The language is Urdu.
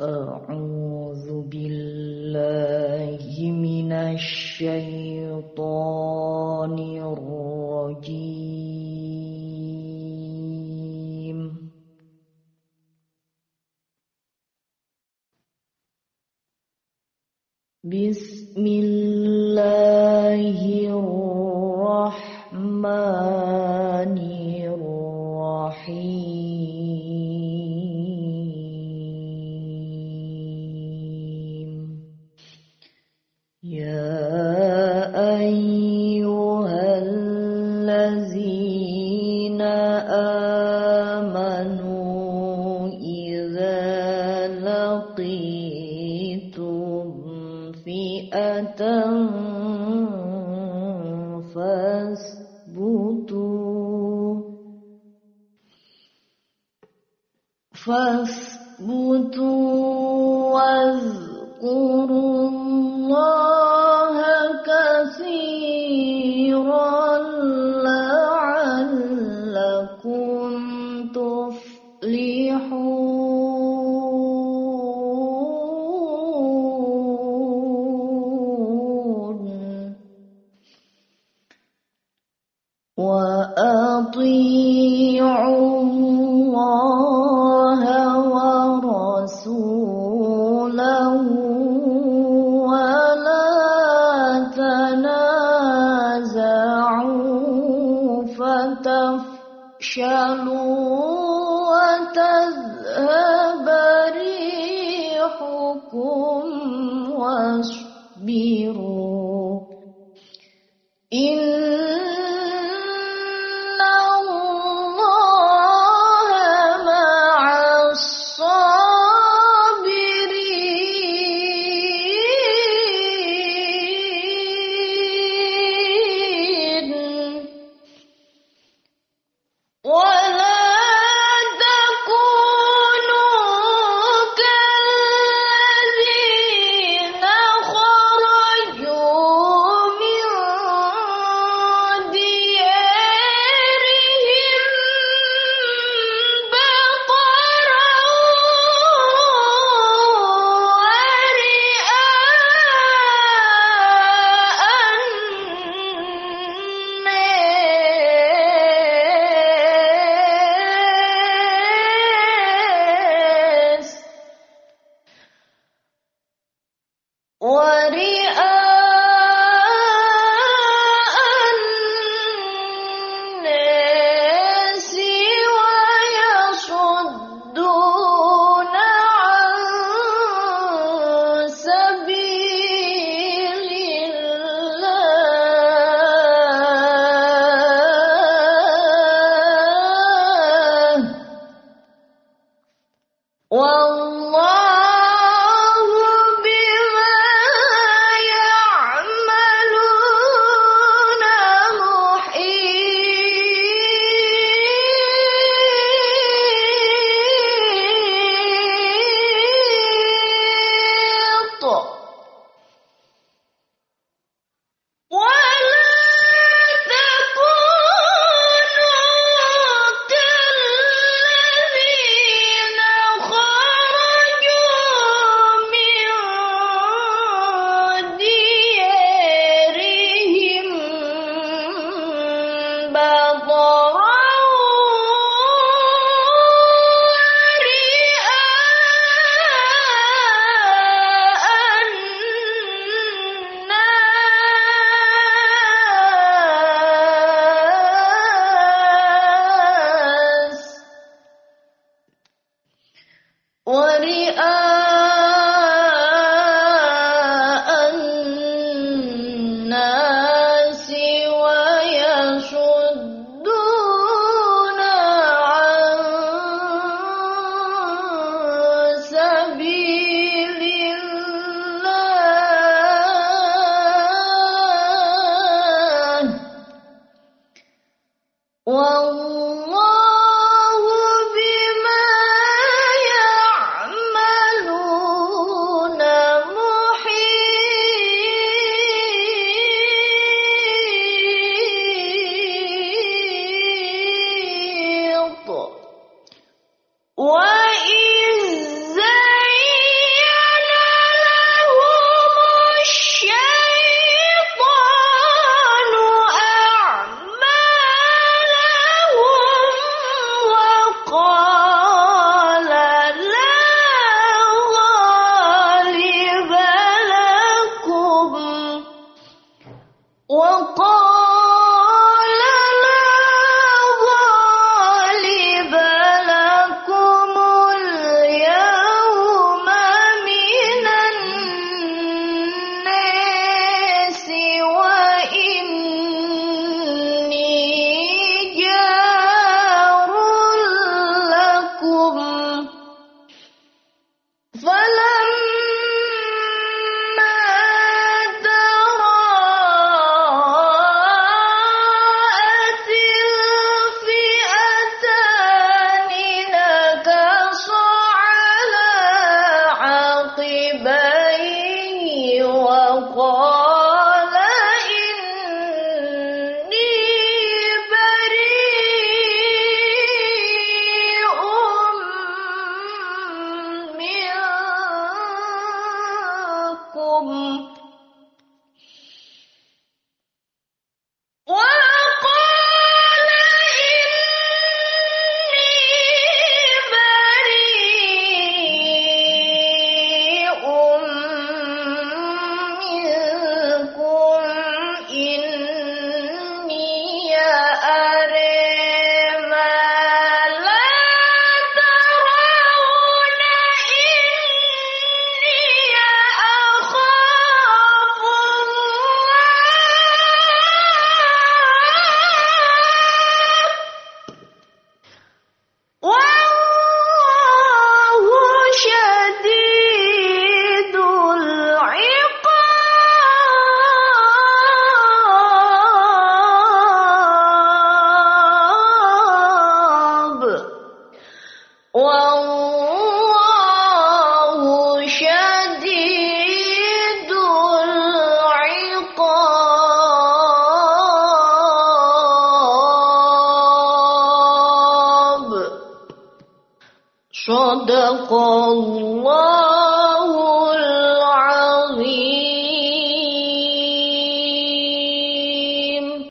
أعوذ بالله من الشيطان الرجيم. بسم الله الرحمن الرحيم. فاثبتوا واذكروا الله كثيرا لعلكم تفلحون. وأطيعوا الله تفشلوا وتذهب ريحكم واصبروا صدق الله.